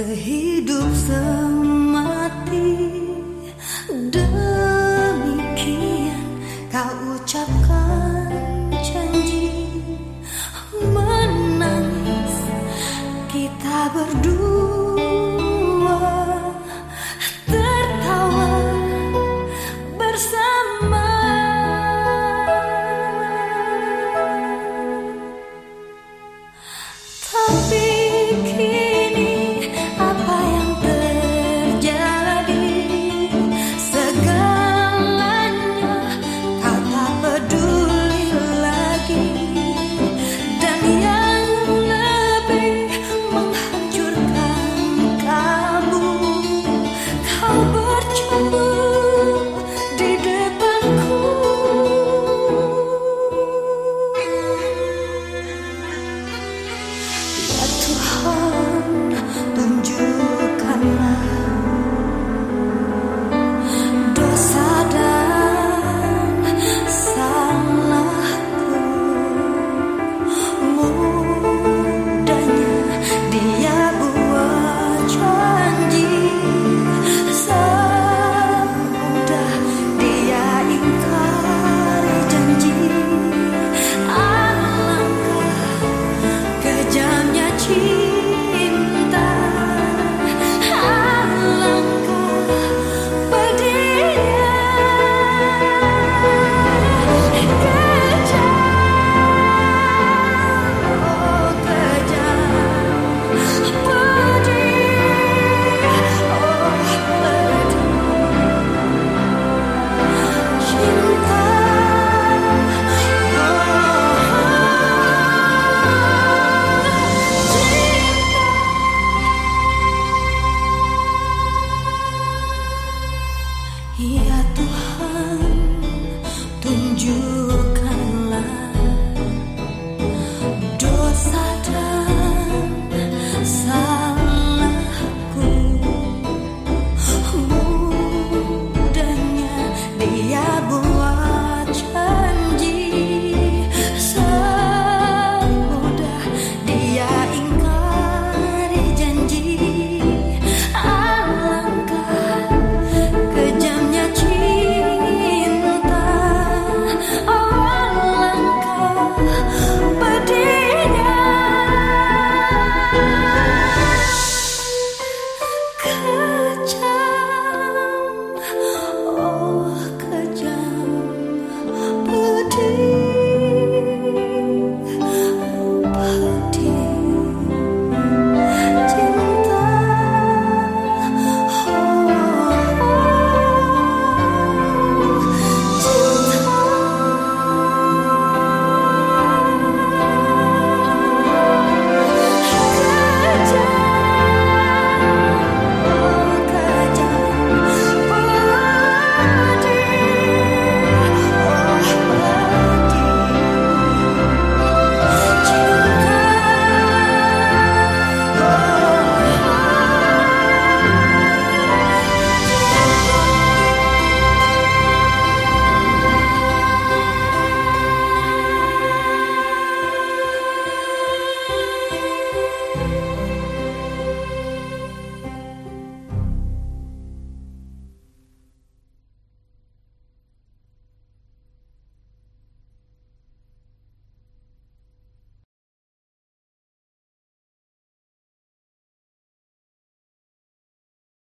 Sehidup semati. Demikian kau ucapkan janji Menangis kita berdua Ya Tuhan, tunjukkanlah dosa dan salahku. Mudahnya dia bukan.